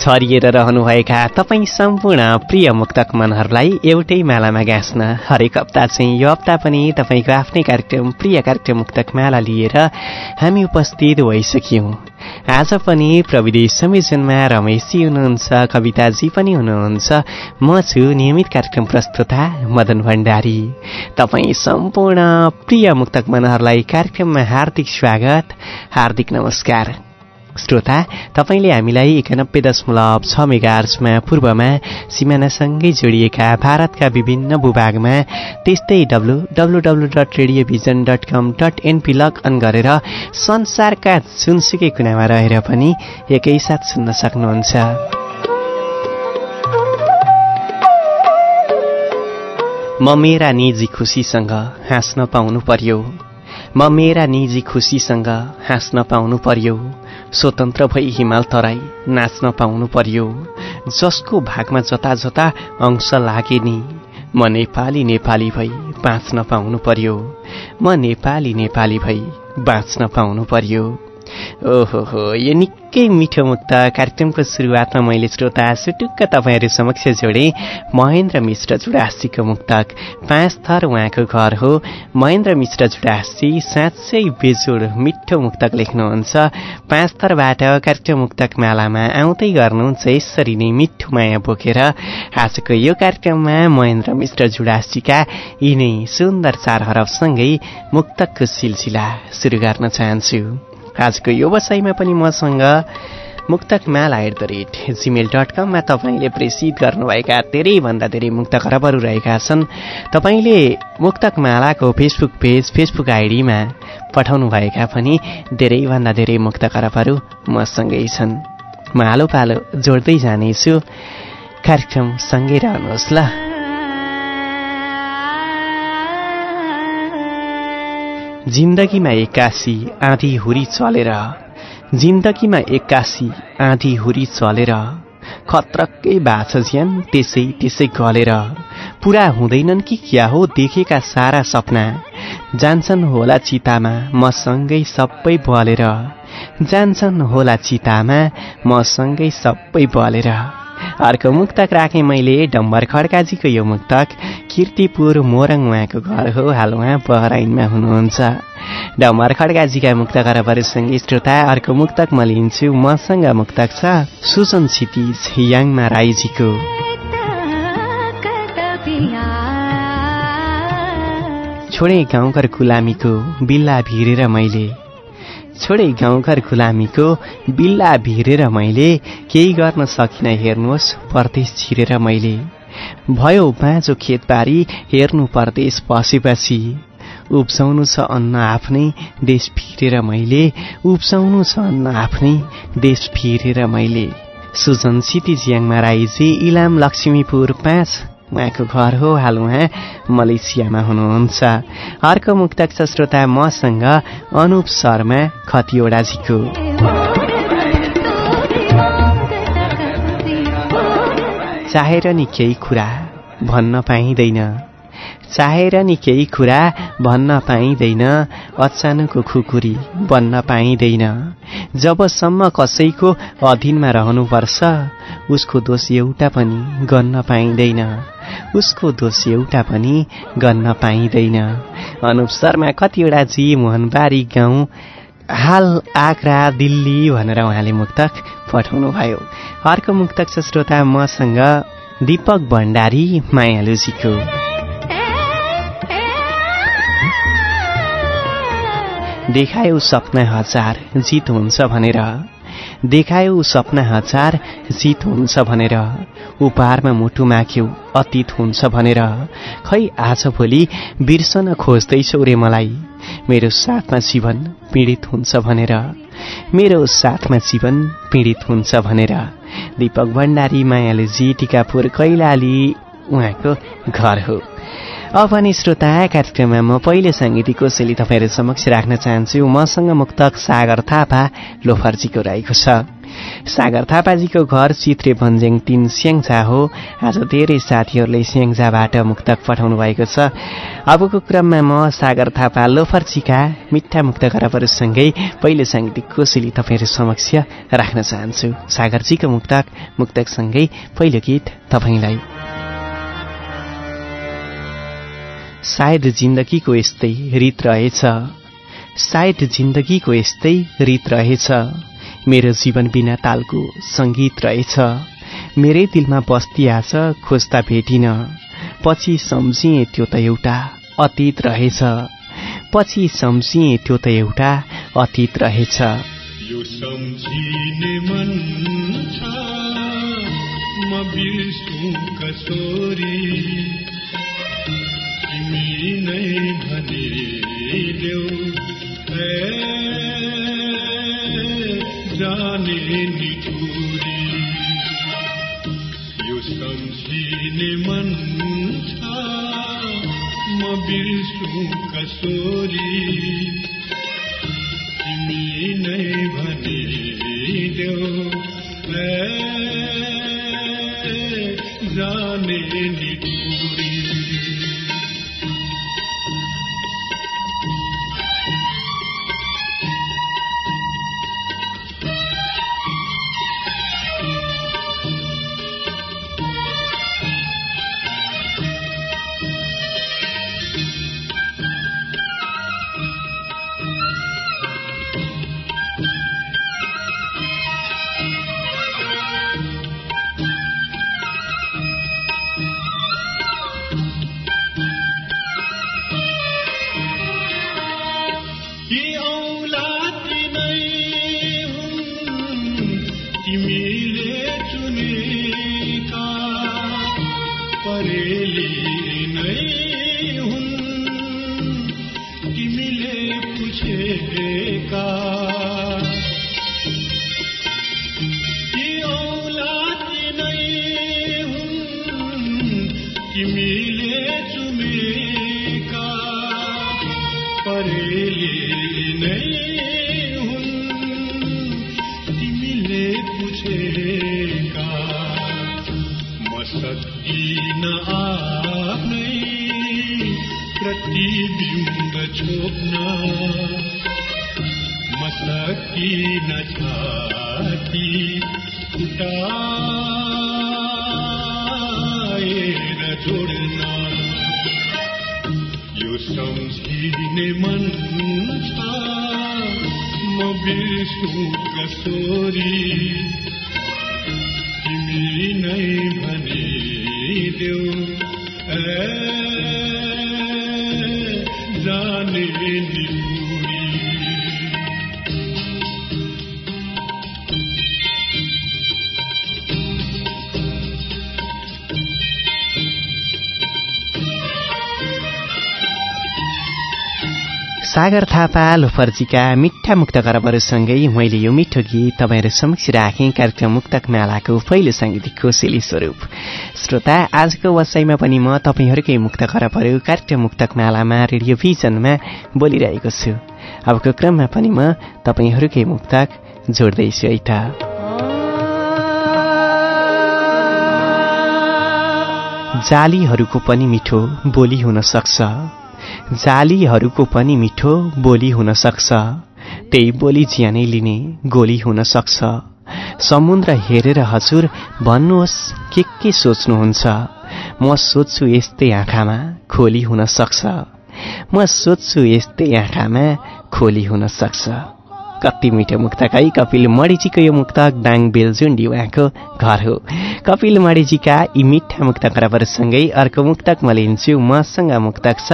छरिएर रहनुभएका तपाईँ सम्पूर्ण प्रिय मुक्तक मनहरूलाई एउटै मालामा गाँच्न हरेक हप्ता चाहिँ यो हप्ता पनि तपाईँको आफ्नै कार्यक्रम प्रिय कार्यक्रम मुक्तक माला लिएर हामी उपस्थित भइसक्यौँ। आज पनि प्रविधि संयोजनमा रमेशजी हुनुहुन्छ कविताजी पनि हुनुहुन्छ म छु नियमित कार्यक्रम प्रस्तुता मदन भण्डारी। तपाईँ सम्पूर्ण प्रिय मुक्तक मनहरूलाई कार्यक्रममा हार्दिक स्वागत हार्दिक नमस्कार। श्रोता तपाईँले हामीलाई एकानब्बे दशमलव छ मेगार्समा पूर्वमा सिमानासँगै जोडिएका भारतका विभिन्न भूभागमा त्यस्तै W W W dot radio vision dot com dot NP log on गरेर संसारका जुनसुकै कुनामा रहेर पनि एकैसाथ सुन्न सक्नुहुन्छ। म मेरा निजी खुसीसँग हाँस्न पाउनु पर्यो। म मेरा निजी खुसीसँग हाँस्न पाउनु पर्यो। स्वतन्त्र भई हिमाल तराई नाच्न पाउनु पर्यो। जसको भागमा जता जता अंश लागे नि म नेपाली नेपाली भई बाँच्न पाउनु पर्यो। म नेपाली नेपाली भई बाँच्न पाउनु पर्यो। ओहो यो निकै मिठो मुक्त कार्यक्रमको सुरुवातमा मैले श्रोता सुटुक्क तपाईँहरू समक्ष जोडेँ महेन्द्र मिश्र जुडासीको मुक्तक। पाँच थर उहाँको घर हो। महेन्द्र मिश्र जुडासी साँच्चै बेजोड मिठो मुक्तक लेख्नुहुन्छ। पाँच थरबाट कार्यक्रम मुक्तक मालामा आउँदै गर्नुहुन्छ यसरी नै मिठो माया बोकेर। आजको यो कार्यक्रममा महेन्द्र मिश्र जुडासीका यिनै सुन्दर चार हरफसँगै मुक्तकको सिलसिला सुरु गर्न चाहन्छु। आजको यो वसाइमा पनि मसँग Muktak Mala at the rate Gmail dot कममा तपाईँले प्रेसित गर्नुभएका धेरैभन्दा धेरै मुक्त खरबहरू रहेका छन्। तपाईँले मुक्तक मालाको फेसबुक पेज फेसबुक आइडीमा पठाउनुभएका पनि धेरैभन्दा धेरै मुक्त खरबहरू मसँगै छन्। म आलो पालो जोड्दै जानेछु। कार्यक्रम सँगै रहनुहोस् ल। जिन्दगीमा एक्कासी आँधी हुरी चलेर जिन्दगीमा एक्कासी आँधी हुरी चलेर खत्रक्कै बाछ ज्यान त्यसै त्यसै गलेर पुरा हुँदैनन् कि क्या हो देखेका सारा सपना। जान्छन् होला चितामा मसँगै सबै बलेर जान्छन् होला चितामा मसँगै सबै बलेर। अर्को मुक्तक राखेँ मैले डम्बर खड्काजीको यो मुक्तक। किर्तिपुर मोरङ उहाँको घर हो हाल उहाँ बहराइनमा हुनुहुन्छ। डम्बर खड्काजीका मुक्त खरबहरूसँगै श्रोता अर्को मुक्तक म लिन्छु। मसँग मुक्तक छ सुजन क्षितिज याङमा राईजीको। छोडे गाउँघर गुलामीको बिल्ला भिरेर मैले। छोडे गाउँघर गुलामीको बिल्ला भिरेर मैले केही गर्न सकिनँ हेर्नुहोस् परदेश छिरेर मैले। भयो बाँझो खेतबारी हेर्नु परदेश बसेपछि उब्जाउनु छ अन्न आफ्नै देश फिरेर मैले। उब्जाउनु छ अन्न आफ्नै देश फिरेर मैले। सुजन सिटी ज्याङमा राईजी इलाम लक्ष्मीपुर पाँच। उहाँको घर हो हाल उहाँ मलेसियामा हुनुहुन्छ। अर्को मुक्तक छ श्रोता मसँग अनुप शर्मा खतिवडाजीको। चाहेर नि केही कुरा भन्न पाइँदैन। चाहेर नि केही कुरा भन्न पाइँदैन। अचानकको खुकुरी बन्न पाइँदैन। जबसम्म कसैको अधीनमा रहनुपर्छ उसको दोष एउटा पनि गर्न पाइँदैन। उसको दोष एउटा पनि गर्न पाइँदैन। अनुप शर्मा कतिवटा जी मोहनबारी गाउँ हाल आग्रा दिल्ली भनेर उहाँले मुक्तक पठाउनु भयो अर्को मुक्तक छ श्रोता मसँग दीपक भण्डारी मायालुजीको। देखायो सपना हजार जित हुन्छ भनेर। देखायो सपना हजार जित हुन्छ भनेर। उपहारमा मुटु माग्यो अतीत हुन्छ भनेर। खै आज भोलि बिर्सन खोज्दैछौ रे मलाई। मेरो साथमा जीवन पीडित हुन्छ भनेर। मेरो साथमा जीवन पीडित हुन्छ भनेर। दीपक भण्डारी मायाले जी टिकापुर कैलाली उहाँको घर हो। अब अनि श्रोता कार्यक्रममा म पहिले साङ्गीतिक कोसेली तपाईँहरू समक्ष राख्न चाहन्छु। मसँग मुक्तक सागर थापा लोफर्जीको रहेको छ। सागर थापाजीको घर चित्रे भन्ज्याङ तिन स्याङ्जा हो। आज धेरै साथीहरूले स्याङ्जाबाट मुक्तक पठाउनु भएको छ। अबको क्रममा म सागर थापा लोफर्जीका मिठा मुक्त खराबहरूसँगै पहिले साङ्गीतिक कोसेली तपाईँहरू समक्ष राख्न चाहन्छु। सागरजीको मुक्तक मुक्तकसँगै पहिलो गीत तपाईँलाई। सायद जिन्दगीको यस्तै रित रहेछ। सायद जिन्दगीको यस्तै रित रहेछ। मेरो जीवन बिना तालको सङ्गीत रहेछ। मेरै दिलमा बस्ती आछ खोज्दा भेटिन। पछि सम्झिएँ त्यो त एउटा अतीत रहेछ। पछि सम्झिएँ त्यो त एउटा अतीत रहेछ। यो सम्झिने छ नै जाने निठुरी यो सम्झिने मन म बिर्सु कसोरी नै जाने निठुरी प्रतिबिम्ब छोप्न म सकिन छाती फुटाएर जोड्न। यो सम्झिने मन छ म बिर्सु कसोरी तिमी नै भनिदेऊ ए जाने निपुरी सागर थापा लोफर्जीका मिठा मुक्त करबहरूसँगै मैले यो मिठो गीत तपाईँहरू समक्ष राखेँ कार्यक्रम मुक्तक मालाको पहिलो साङ्गीतिक कोसेली स्वरूप। श्रोता आजको वसाइमा पनि म तपाईँहरूकै मुक्त खरबहरू कार्यक्रम मुक्तक मालामा रेडियो भिजनमा बोलिरहेको छु। अबको क्रममा पनि म तपाईँहरूकै मुक्तक जोड्दैछु है त जालीहरूको पनि मिठो बोली हुन सक्छ। जालीहरूको पनि मिठो बोली हुन सक्छ। त्यही बोली ज्यानै लिने गोली हुन सक्छ। समुद्र हेरेर हजुर भन्नुहोस् के के सोच्नुहुन्छ? म सोध्छु यस्तै आँखामा खोली हुन सक्छ। म सोध्छु यस्तै आँखामा खोली हुन सक्छ। कति मिठो मुक्तक है कपिल मणिजीको यो मुक्तक दाङ बेलजुन्डी उहाँको घर हो। कपिल मणिजीका यी मिठा मुक्त खराबहरूसँगै अर्को मुक्तक म लिन्छु। मसँग मुक्तक छ।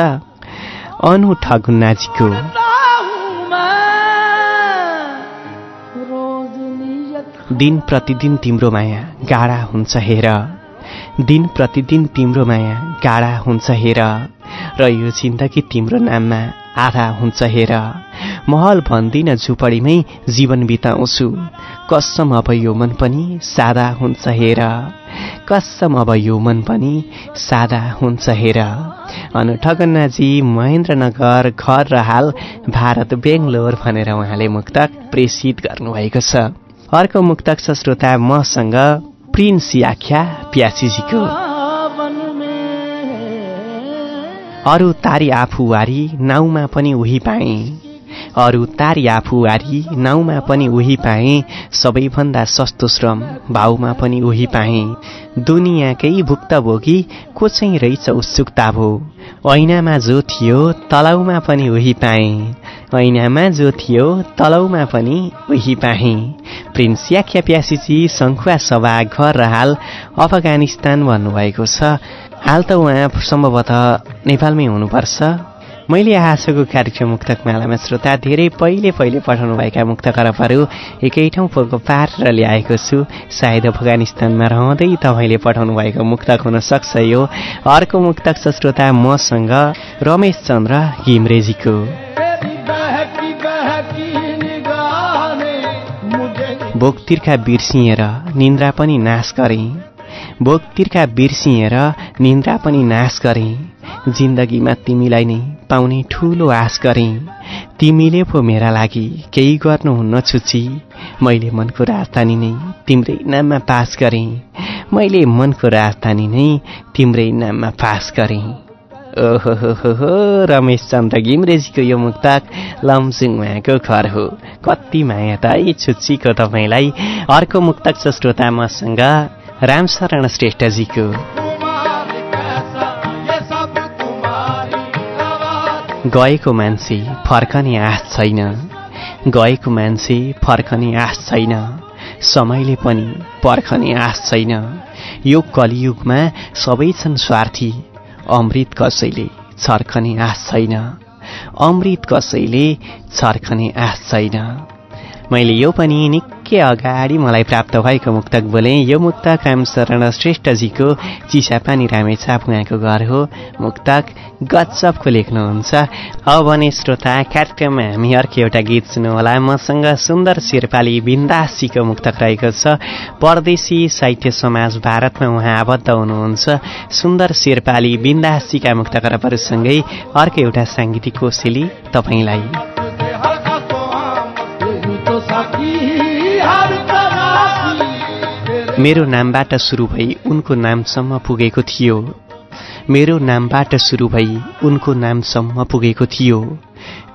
अनु ठगुन्नाजीको दिन प्रतिदिन तिम्रो माया गाडा हुन्छ हेर। दिन प्रतिदिन तिम्रो माया गाडा हुन्छ हेर र यो जिन्दगी तिम्रो नाममा आधा हुन्छ हेर। महल भन्दिन झुपडीमै जीवन बिताउँछु। कसम अब यो मन पनि सादा हुन्छ हेर। कसम अब यो मन पनि सादा हुन्छ हेर। अनु ठगन्नाजी महेन्द्रनगर घर र हाल भारत बेङ्गलोर भनेर उहाँले मुक्तक प्रेषित गर्नुभएको छ। अर्को मुक्तक छ श्रोता मसँग प्रिन्स याख्या प्यासीजीको अरू तारी आफूवारी नाउँमा पनि उही पाएँ अरू तारी आफूवारी नाउँमा पनि उही पाएँ सबैभन्दा सस्तो श्रम भाउमा पनि उही पाएँ दुनियाँकै भुक्तभोगी को चाहिँ रहेछ उत्सुकता भो ऐनामा जो थियो तलाउमा पनि उही पाएँ ऐनामा जो थियो तलौमा पनि उही पाएँ प्रिन्स याख्या प्यासीजी सङ्खुवा सभा घर र हाल अफगानिस्तान भन्नुभएको छ। हाल त उहाँ सम्भवतः नेपालमै हुनुपर्छ। मैले आजको कार्यक्रम मुक्तक मालामा श्रोता धेरै पहिले पहिले पठाउनुभएका मुक्त करपहरू एकै ठाउँ पोको पारेर ल्याएको छु। सायद अफगानिस्तानमा रहँदै तपाईँले पठाउनु भएको मुक्तक हुन सक्छ यो। अर्को मुक्तक छ श्रोता मसँग रमेश चन्द्र घिमरेजीको बोकतिर्खा बिर्सिएर निन्द्रा पनि नाश गरेँ। बोकतिर्खा बिर्सिएर निन्द्रा पनि नाश गरेँ। जिन्दगीमा तिमीलाई नै पाउने ठुलो आश गरेँ। तिमीले पो मेरा लागि केही गर्नुहुन्न छुची मैले मनको राजधानी नै तिम्रै नाममा पास गरेँ। मैले मनको राजधानी नै तिम्रै नाममा पास गरेँ। ओहो रमेश चन्द्र घिमरेजीको यो मुक्तक लमजुङ उहाँको घर हो कति माया त है छुच्चीको तपाईँलाई अर्को मुक्तक छ श्रोता मसँग रामशरण श्रेष्ठजीको गएको मान्छे फर्कने आश छैन गएको मान्छे फर्कने आश छैन समयले पनि पर्खने आश छैन यो कलियुगमा सबै छन् स्वार्थी अमृत कसैले छर्खने आश छैन। अमृत कसैले छर्खने आश छैन। मैले यो पनि निकै अगाडि मलाई प्राप्त भएको मुक्तक बोलेँ यो मुक्तक रामशरण श्रेष्ठजीको चिसापानी रामेछाप उहाँको घर हो। मुक्तक गजबको लेख्नुहुन्छ। अब भने श्रोता कार्यक्रममा हामी अर्को एउटा गीत सुन्नुहोला। मसँग सुन्दर शेर्पाली बिन्दासीको मुक्तक रहेको छ। परदेशी साहित्य समाज भारतमा उहाँ आबद्ध हुनुहुन्छ। सुन्दर शेर्पाली बिन्दासीका मुक्तकरपहरूसँगै अर्को एउटा साङ्गीतिक कोसेली तपाईँलाई। मेरो नामबाट सुरु भई उनको नामसम्म पुगेको थियो। मेरो नामबाट सुरु भई उनको नामसम्म पुगेको थियो।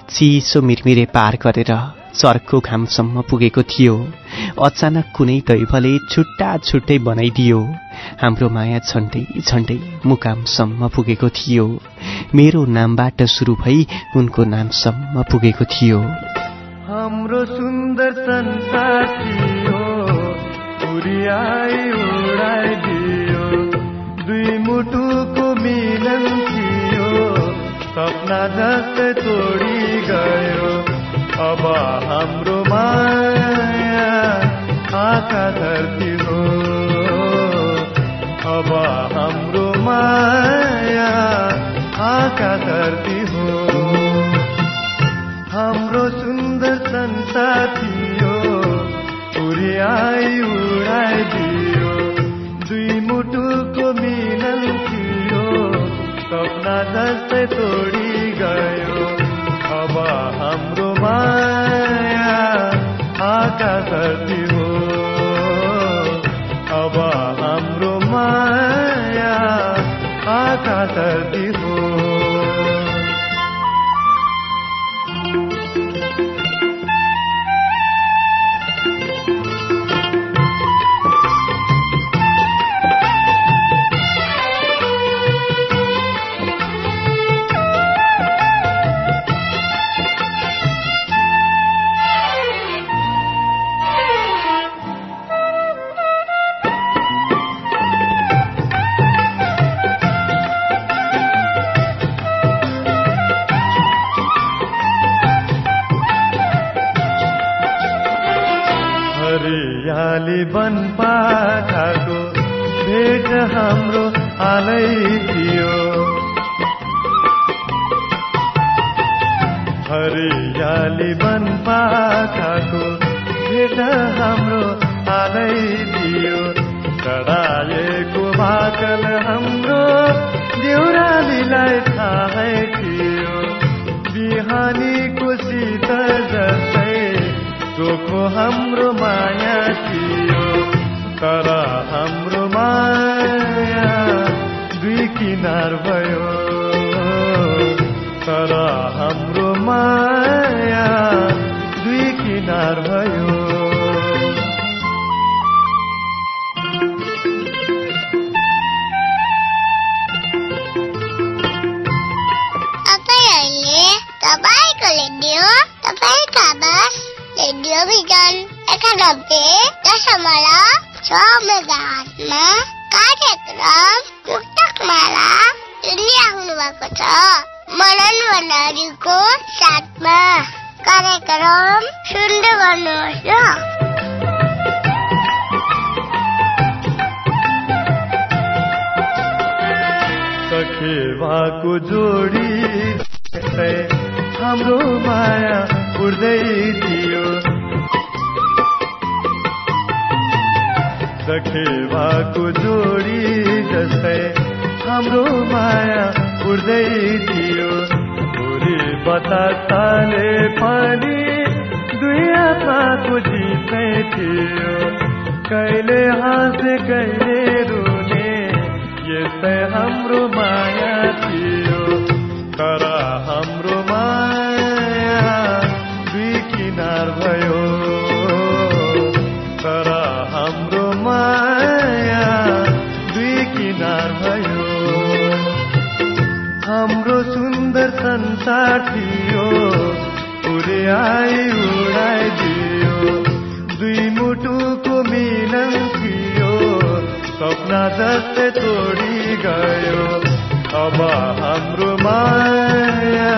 चिसो मिरमिरे पार गरेर चर्को घामसम्म पुगेको थियो। अचानक कुनै दैवले छुट्टा छुट्टै बनाइदियो। हाम्रो माया छन्टै छन्टै मुकामसम्म पुगेको थियो। मेरो नामबाट सुरु भई उनको नामसम्म पुगेको थियो। हाम्रो सुन्दर संसार उडियाई उडाइदियो। दुई मुटुको मिलन थियो। सपना जस्तै तोडी गयो अब हाम्रो माया आँखा धरती हो। अब हाम्रो माया आँखा धरती हो। हाम्रो सुन्दर संसार थियो उड्याइ उडाइदियो दुई मुटुको मिलन थियो। सपना जस्तै तोडी गयो। अब हाम्रो माया आकाश हो। अब हाम्रो माया आकाश आत्माको जित्नै थियो कहिले हाँसे कहिले रुने यस्तै हाम्रो माया थियो। तर हाम्रो माया दुई किनार भयो। तर हाम्रो माया दुई किनार भयो। हाम्रो सुन्दर संसार थियो। पुर्याई तोडी गयो। अब हाम्रो माया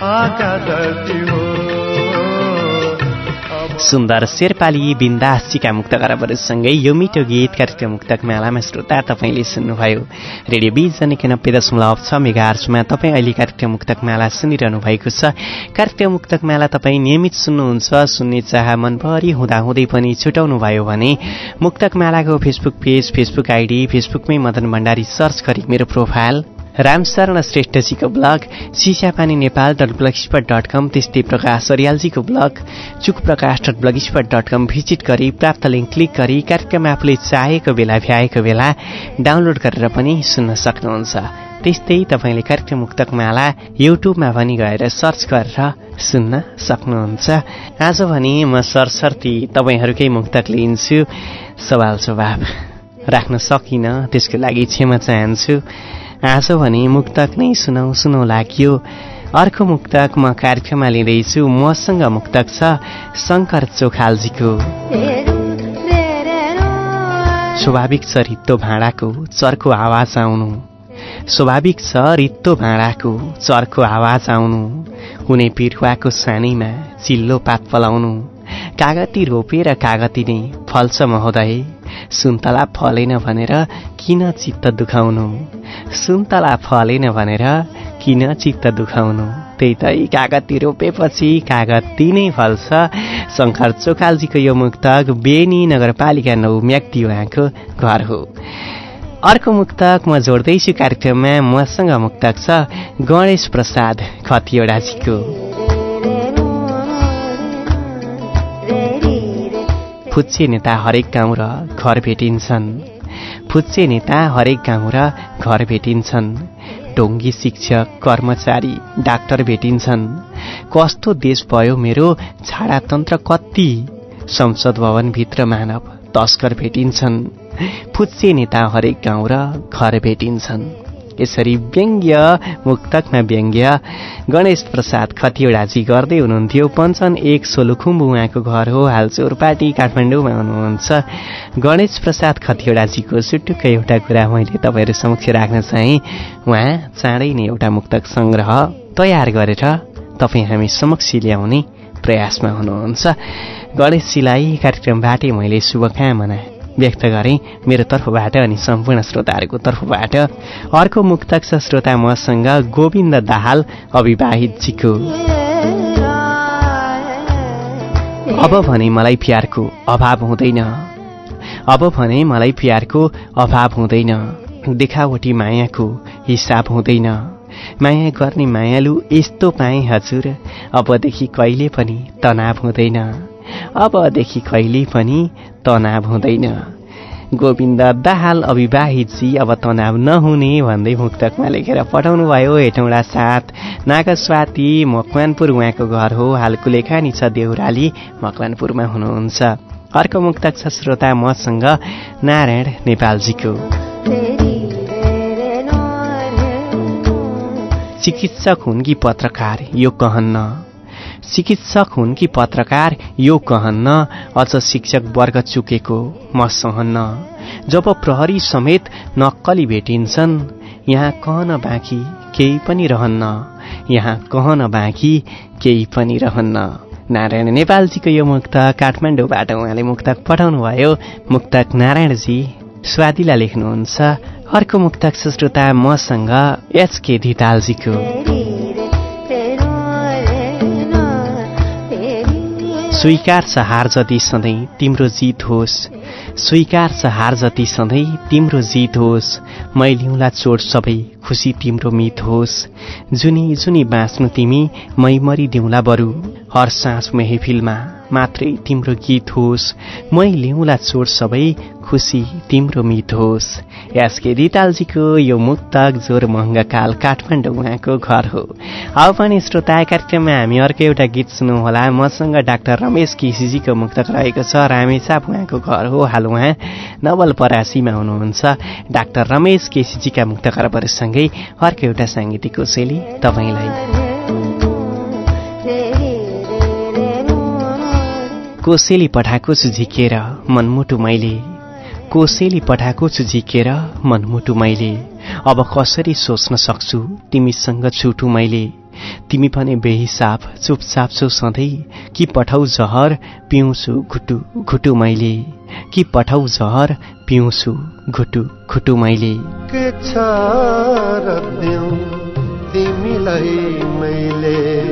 हो अब सुन्दर शेर्पाली बिन्दासजीका मुक्त गराबरसँगै यो मिठो गीत कार्यक्रम मुक्तक मेलामा श्रोता तपाईँले सुन्नुभयो। रेडियो बिजन एकानब्बे दशमलव छ मेगा आर्समा तपाईँ अहिले कार्यक्रम मुक्तक मेला सुनिरहनु भएको छ। कार्यक्रम मुक्तक मेला तपाईँ नियमित सुन्नुहुन्छ सुन्ने चाह मनभरि हुँदाहुँदै पनि छुटाउनु भयो भने मुक्तक मेलाको फेसबुक पेज फेसबुक आइडी फेसबुकमै मदन भण्डारी सर्च गरी मेरो profile Ramsharan श्रेष्ठजीको blog Sisapani Nepal dot blogspot dot com त्यस्तै प्रकाश अरियालजीको ब्लग चुक Prakash dot blogspot dot com visit गरी प्राप्त लिङ्क क्लिक गरी कार्यक्रम आफूले चाहेको बेला भ्याएको बेला डाउनलोड गरेर पनि सुन्न सक्नुहुन्छ। त्यस्तै तपाईँले कार्यक्रम मुक्तकमाला युट्युबमा पनि गएर सर्च गरेर सुन्न सक्नुहुन्छ। आज भने म सरसर्ती तपाईँहरूकै मुक्तक लिन्छु। सवाल जवाब राख्न सकिनँ त्यसको लागि क्षमा चाहन्छु। आज भने मुक्तक नै सुनौ सुनौ लाग्यो। अर्को मुक्तक म कार्यक्रममा लिँदैछु। मसँग मुक्तक छ शङ्कर चोखालजीको। स्वाभाविक छ रित्तो भाँडाको चर्को आवाज आउनु। स्वाभाविक छ रित्तो भाँडाको चर्को आवाज आउनु। कुनै पिरुवाको सानैमा चिल्लो पात पलाउनु। कागती रोपेर कागती नै फल्छ महोदय सुन्तला फलेन भनेर किन चित्त दुखाउनु? सुन्तला फलेन भनेर किन चित्त दुखाउनु? त्यही त कागती रोपेपछि कागती नै फल्छ शङ्कर चोखालजीको यो मुक्तक बेनी नगरपालिका नौ म्याग्दी उहाँको घर हो। अर्को मुक्तक म जोड्दैछु कार्यक्रममा मसँग मुक्तक छ गणेश प्रसाद खतिवडाजीको। फुच्चे नेता हरेक गाउँ र घर भेटिन्छन्। फुच्चे नेता हरेक गाउँ र घर भेटिन्छन्। ढोङ्गी शिक्षक कर्मचारी डाक्टर भेटिन्छन्। कस्तो देश भयो मेरो छाडातन्त्र कति? संसद भवनभित्र मानव तस्कर भेटिन्छन्। फुच्चे नेता हरेक गाउँ र घर भेटिन्छन्। यसरी व्यङ्ग्य मुक्तकमा व्यङ्ग्य। गणेश प्रसाद खतिवडाजी गर्दै हुनुहुन्थ्यो। पञ्चन एक सोलुखुम्बु उहाँको घर हो। हाल चोरपाटी काठमाडौँमा हुनुहुन्छ। गणेश प्रसाद खतिवडाजीको सुटुक्कै एउटा कुरा मैले तपाईँहरू समक्ष राख्न चाहेँ। उहाँ चाँडै नै एउटा मुक्तक सङ्ग्रह तयार गरेर तपाईँ हामी समक्ष ल्याउने प्रयासमा हुनुहुन्छ। गणेशजीलाई कार्यक्रमबाटै मैले शुभकामना व्यक्त गरेँ मेरो तर्फबाट अनि सम्पूर्ण श्रोताहरूको तर्फबाट अर्को मुक्तक छ श्रोता मसँग गोविन्द दाहाल अविवाहितजीको। अब भने मलाई प्यारको अभाव हुँदैन। अब भने मलाई प्यारको अभाव हुँदैन। देखावटी मायाको हिसाब हुँदैन। माया गर्ने मायालु यस्तो पाएँ हजुर। अबदेखि कहिले पनि तनाव हुँदैन। अबदेखि कहिले पनि तनाव हुँदैन। गोविन्द दाहाल अविवाहितजी अब तनाव नहुने भन्दै मुक्तकमा लेखेर पठाउनु भयो हेटौँडा साथ नागस्वाती मकवानपुर उहाँको घर हो हाल कुलेखानी छ देउराली मकवानपुरमा हुनुहुन्छ। अर्को मुक्तक छ श्रोता मसँग नारायण नेपालजीको। चिकित्सक हुन् कि पत्रकार यो कहन्न। चिकित्सक हुन् कि पत्रकार यो कहन्न अझ शिक्षक वर्ग चुकेको म सहन्न। जब प्रहरी समेत नक्कली भेटिन्छन् यहाँ कहन बाँकी केही पनि रहन्न। यहाँ कहन बाँकी केही पनि रहन्न। नारायण नेपालजीको यो मुक्त काठमाडौँबाट उहाँले मुक्तक पठाउनु भयो मुक्तक नारायणजी स्वादिला लेख्नुहुन्छ। अर्को मुक्तक श्रोता मसँग एचके धितालजीको। स्वीकार छ हार जति सधैँ तिम्रो जित होस्। स्वीकार छ हार जति सधैँ तिम्रो जित होस्। मै लिउँला चोट सबै खुसी तिम्रो मित होस्। जुनी जुनी बाँच्नु तिमी मै मरिदिउँला बरु। हर साँझ मेहफिलमा मात्रै तिम्रो गीत होस्। मै लिउँला चोट सबै खुसी तिम्रो मित होस्। एसके रितालजीको यो मुक्तक जोर महँगाकाल काठमाडौँ उहाँको घर हो। अब पनि श्रोता कार्यक्रममा हामी अर्को एउटा गीत सुन्नुहोला। मसँग डाक्टर रमेश केसीजीको मुक्तक रहेको छ। रामेछाप उहाँको घर हो। हाल उहाँ नवलपरासीमा हुनुहुन्छ। डाक्टर रमेश केसीजीका मुक्त खरबहरूसँगै अर्को एउटा साङ्गीतिक कोसेली तपाईँलाई। कोसेली पठाएको छु झिकेर मनमुटु मैले। कोसेली पठाएको छु झिकेर मनमुटु मैले। अब कसरी सोच्न सक्छु? तिमीसँग छुटु मैले। तिमी भने बेहिसाब चुपचाप छु सधैँ। कि पठाउ जहर पिउँछु घुटु घुटु मैले। कि पठाउ जहर पिउँछु घुटु घुटु मैले। तिमीलाई मैले?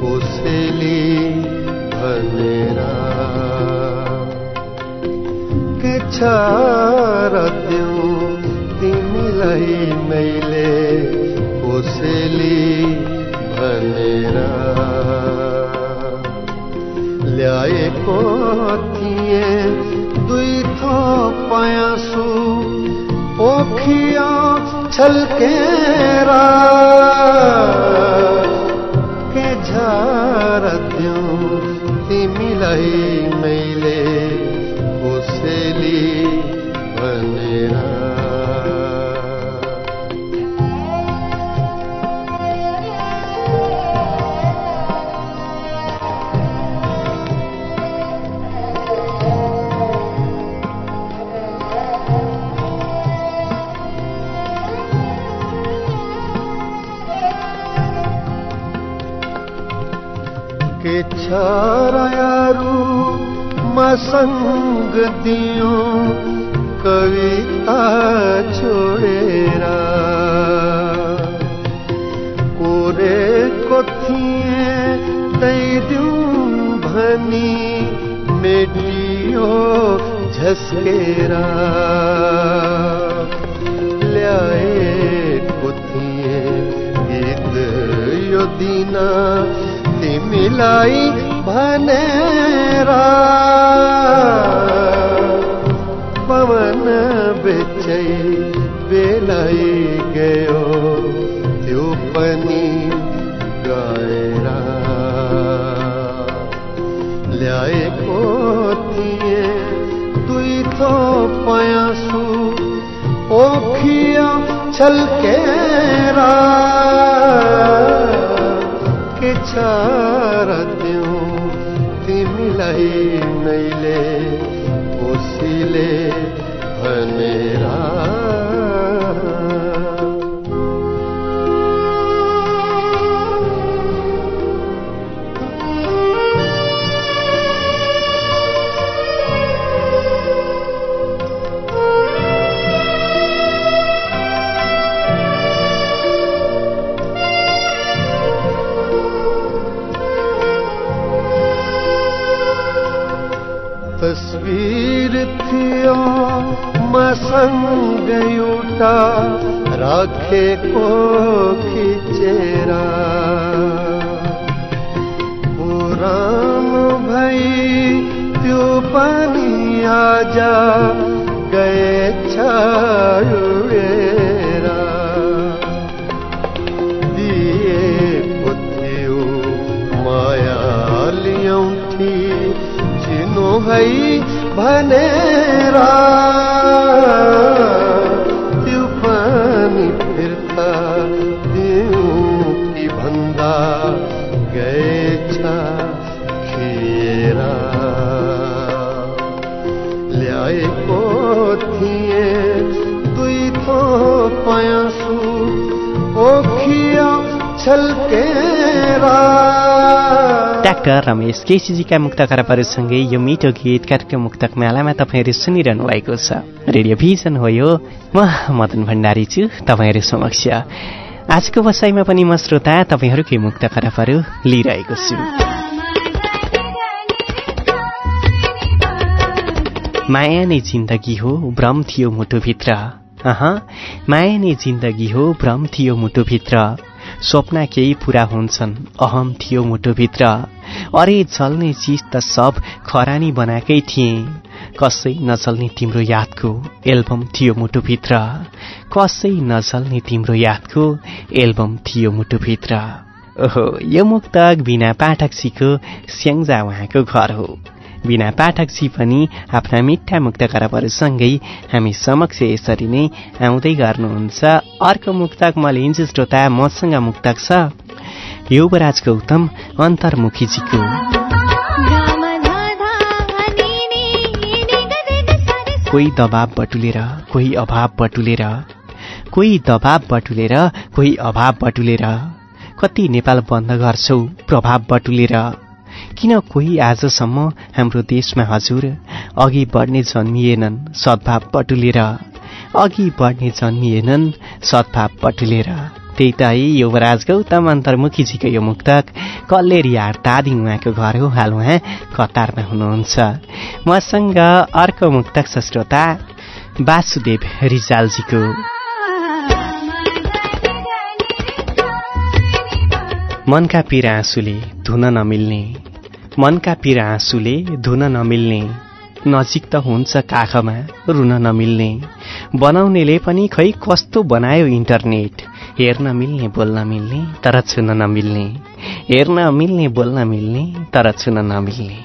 कोसेली भनेर के छ तिमीलाई मैले कोसेली भनेर। ल्याएको थिएँ दुई थो पयासु पोखिया छल्केर। के झार तिमीलाई मैले कोसेली भनेर के छारू मसंग दियो कविता छोडेर। कोरे कोथिए दैदिउँ भनी मेटियो झस्केर। ल्याएको थिए गीत यो दिन तिमीलाई भनेर पवन बेचै बेलाई गयो त्यो पनि गएर ल्याएको थिए दुई थो पयासु ओखिया छल्केर के छ तिमीलाई शिर थियो मसँग एउटा राखेको खिचेरा पुरानो भई त्यो पनि आज गएछ भई भनेर। त्यो पनि फिर्ता दिउँ कि भन्दा गएछ खिएर ल्याएको थिएँ दुई थो पयासु ओखिया छल्केर। डाक्टर रमेश केसीजीका मुक्त यो मिठो गीत कार्यक्रम मुक्तक मालामा तपाईँहरू सुनिरहनु भएको छ रेडियो भिजन हो यो म मदन भण्डारी छु तपाईँहरू समक्ष आजको बसाइमा पनि म श्रोता तपाईँहरूकै मुक्त खराबहरू लिइरहेको छु माया नै जिन्दगी हो भ्रम थियो मुटुभित्र अह माया नै जिन्दगी हो भ्रम थियो मुटुभित्र स्वप्न केही पुरा हुन्छन् अहम थियो मुटुभित्र अरे चल्ने चिज त सब खरानी बनाएकै थिए। कसै नचल्ने तिम्रो यादको एल्बम थियो मुटुभित्र। कसै नचल्ने तिम्रो यादको एल्बम थियो मुटुभित्र। ओहो यो मुक्तक बिना पाठकसीको स्याङ्जा उहाँको घर हो। बिना पाठकजी पनि आफ्ना मिठा मुक्त खराबहरूसँगै हामी समक्ष यसरी नै आउँदै गर्नुहुन्छ। अर्को मुक्तक म लिन्छु श्रोता मसँग मुक्तक छ। युवराज गौतम अन्तर्मुखीजीको। कोही दबाब बटुलेर कोही अभाव बटुलेर कोही दबाब बटुलेर कोही अभाव बटुलेर। कति नेपाल बन्द गर्छौ प्रभाव बटुलेर। किन कोही आजसम्म हाम्रो देशमा हजुर अघि बढ्ने जन्मिएनन् सद्भाव बटुलेर। अघि बढ्ने जन्मिएनन् सद्भाव बटुलेर। त्यही त है युवराज गौतम अन्तर्मुखीजीको यो मुक्तक कल्लेरी हार तादिङ उहाँको घर हो हाल उहाँ कतारमा हुनुहुन्छ। मसँग अर्को मुक्तक छ श्रोता वासुदेव रिजालजीको। मनका पीर आँसुले धुन नमिल्ने मनका पीर आँसुले धुन नमिल्ने नजिक त हुन्छ काखमा रुन नमिल्ने बनाउनेले पनि खै कस्तो बनायो इन्टरनेट हेर्न मिल्ने बोल्न मिल्ने तर छुन नमिल्ने हेर्न मिल्ने बोल्न मिल्ने तर छुन नमिल्ने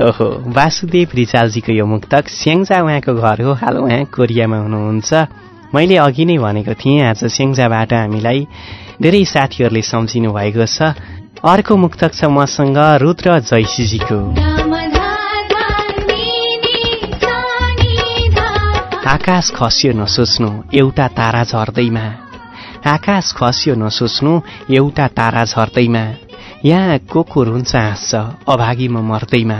ओहो वासुदेव रिचालजीको यो मुक्तक स्याङ्जा उहाँको घर हो हाल उहाँ कोरियामा हुनुहुन्छ मैले अघि नै भनेको थिएँ आज स्याङ्जाबाट हामीलाई धेरै साथीहरूले सम्झिनु भएको छ अर्को मुक्तक छ मसँग रुद्र जैसीजीको आकाश खस्यो नसोच्नु एउटा तारा झर्दैमा आकाश खस्यो नसोच्नु एउटा तारा झर्दैमा। यहाँ को रुन्छ हाँस्छ अभागी म मर्दैमा।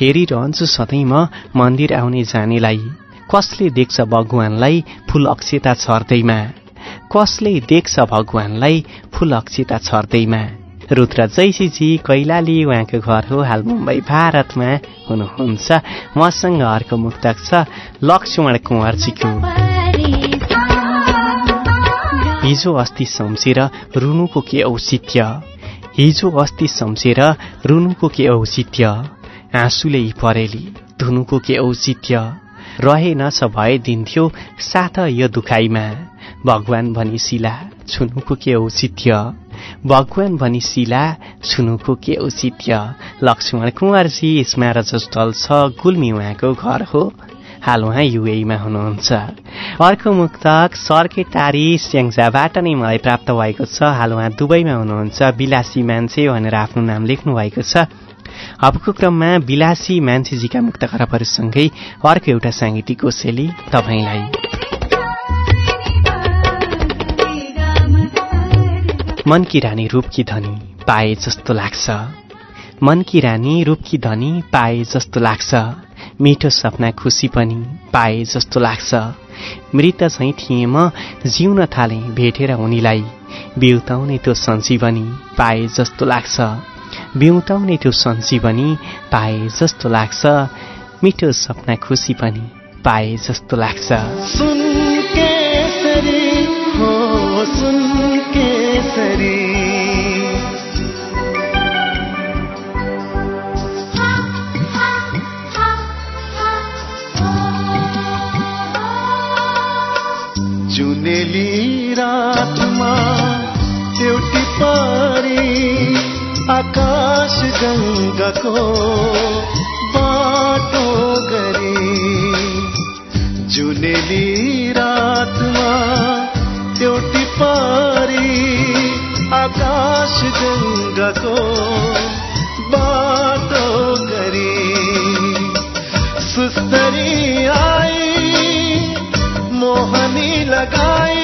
हेरिरहन्छु सधैँ म मन्दिर आउने जानेलाई। कसले देख्छ भगवानलाई फुल अक्षता छर्दैमा कसले देख्छ भगवानलाई फुल अक्षता छर्दैमा रुद्र जैसीजी कैलाली उहाँको घर हो हाल मुम्बई भारतमा हुनुहुन्छ। मसँग अर्को मुक्तक छ लक्ष्मण कुँवरजीको। हिजो अस्ति सम्झेर रुनुको के औचित्य हिजो अस्ति सम्झेर रुनुको के औचित्य आँसुले परेली धुनुको के औचित्य रहेनछ भए दिन्थ्यो साथ यो दुखाइमा। भगवान भनी शिला छुनुको के औचित्य भगवान भनी शिला छुनुको के औचित्य लक्ष्मण कुँवरजी स्मारक स्थल छ गुल्मी उहाँको घर हो। हाल उहाँ युएमा हुनुहुन्छ। अर्को मुक्तक सर्के टारी स्याङ्जाबाट नै मलाई प्राप्त भएको छ। हाल उहाँ दुबईमा हुनुहुन्छ। विलासी मान्छे भनेर आफ्नो नाम लेख्नु भएको छ। अबको क्रममा विलासी मान्छेजीका मुक्त खराबहरूसँगै अर्को एउटा साङ्गीतिक कोसेली तपाईँलाई। मनकी रानी रूपकी धनी पाए जस्तो लाग्छ। मनकी रानी रूपकी धनी पाए जस्तो लाग्छ। मिठो सपना खुसी पनि पाए जस्तो लाग्छ। मृत झैँ थिएँ म जिउन थालेँ भेटेर उनीलाई। बिउताउने त्यो सञ्जीवनी पाए जस्तो लाग्छ। बिउताउने त्यो सञ्जीवनी पाए जस्तो लाग्छ। मिठो सपना खुसी पनि पाए जस्तो लाग्छ। सुन केसरी हो सुन केसरी। आकाश गङ्गाको बाटो गरी जुनेली रातमा एउटी पारी, आकाश गंगा को बाटो गरी सुस्तरी आई, मोहनी लगाई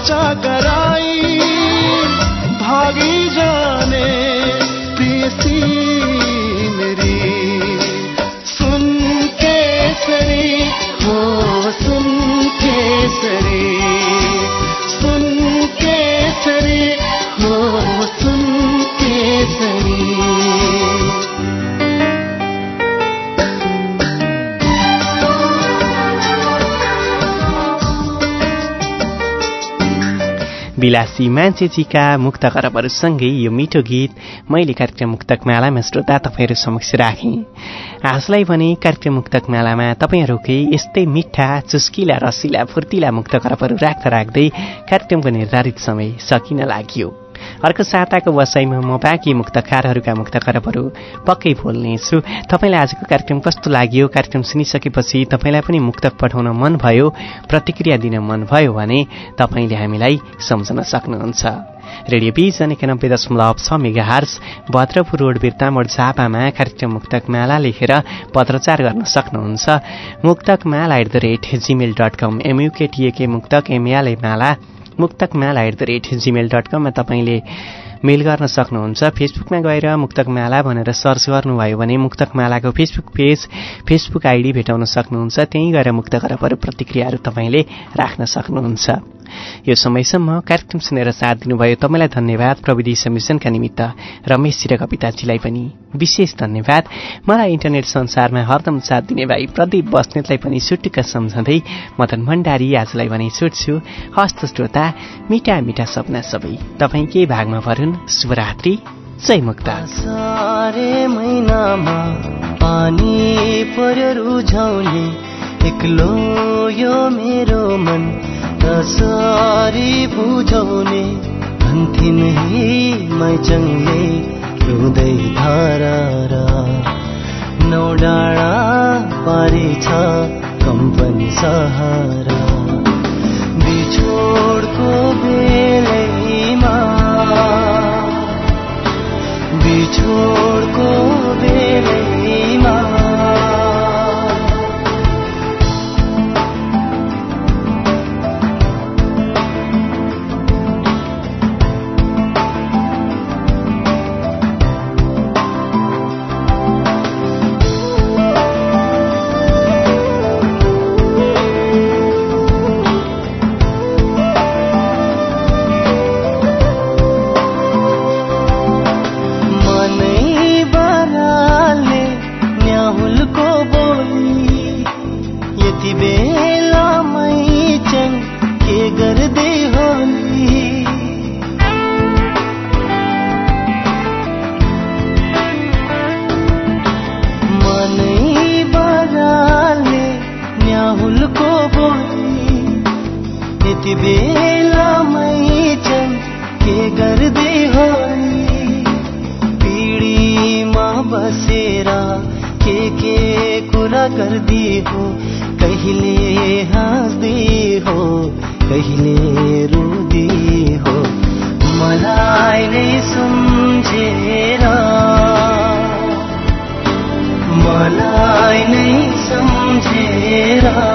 बाचा कराई भागी जाने प्रियसी विलासी मान्छेजीका मुक्त करबहरूसँगै यो मिठो गीत मैले कार्यक्रम मुक्तक मालामा श्रोता तपाईँहरू समक्ष राखेँ आजलाई भने कार्यक्रम मुक्तक मालामा तपाईँहरूकै यस्तै मिठा चुस्किला रसिला फुर्तिला मुक्त करबहरू राख्दा राख्दै कार्यक्रमको निर्धारित समय सकिन लाग्यो अर्को साताको वसाइमा म बाँकी मुक्तकारहरूका मुक्त खरबहरू पक्कै बोल्नेछु तपाईँलाई आजको कार्यक्रम कस्तो लाग्यो? कार्यक्रम सुनिसकेपछि तपाईँलाई पनि मुक्तक पठाउन मन भयो प्रतिक्रिया दिन मन भयो भने तपाईँले हामीलाई सम्झन सक्नुहुन्छ। रेडियो बिजन एकानब्बे दशमलव छ mega hertz Bhadrapur road Birtamod झापामा कार्यक्रम मुक्तक माला लेखेर पत्रचार गर्न सक्नुहुन्छ। Muktak Mala at the rate Gmail dot com M U K T A K Muktak M L A Mala Muktak Mala at the rate Gmail dot कममा तपाईँले मेल गर्न सक्नुहुन्छ। फेसबुकमा गएर मुक्तक माला भनेर सर्च गर्नुभयो भने मुक्तक मालाको फेसबुक पेज फेसबुक आइडी भेटाउन सक्नुहुन्छ। त्यहीँ गएर मुक्त खरबहरू प्रतिक्रियाहरू तपाईँले राख्न सक्नुहुन्छ। यो समयसम्म कार्यक्रम सुनेर साथ दिनुभयो तपाईँलाई धन्यवाद प्रविधि समिशनका निमित्त। रमेशजी र कविताजीलाई पनि विशेष धन्यवाद। मलाई इन्टरनेट संसारमा हरदम साथ दिने भाइ प्रदीप बस्नेतलाई पनि सुटुक्क सम्झँदै मदन भण्डारी आजलाई भने छुट्छु हस्त श्रोता मिठा मिठा सपना सबै तपाईँकै भागमा भरुन्। शुभरात्रि जय मुक्ता कसरी बुझाउने भन्थिन् हे मैचङले रुँदै धारा नौ डाँडा पारी छ कम्पन सहारा। बिछोडको बेलैमा बिछोडको बेलैमा it up.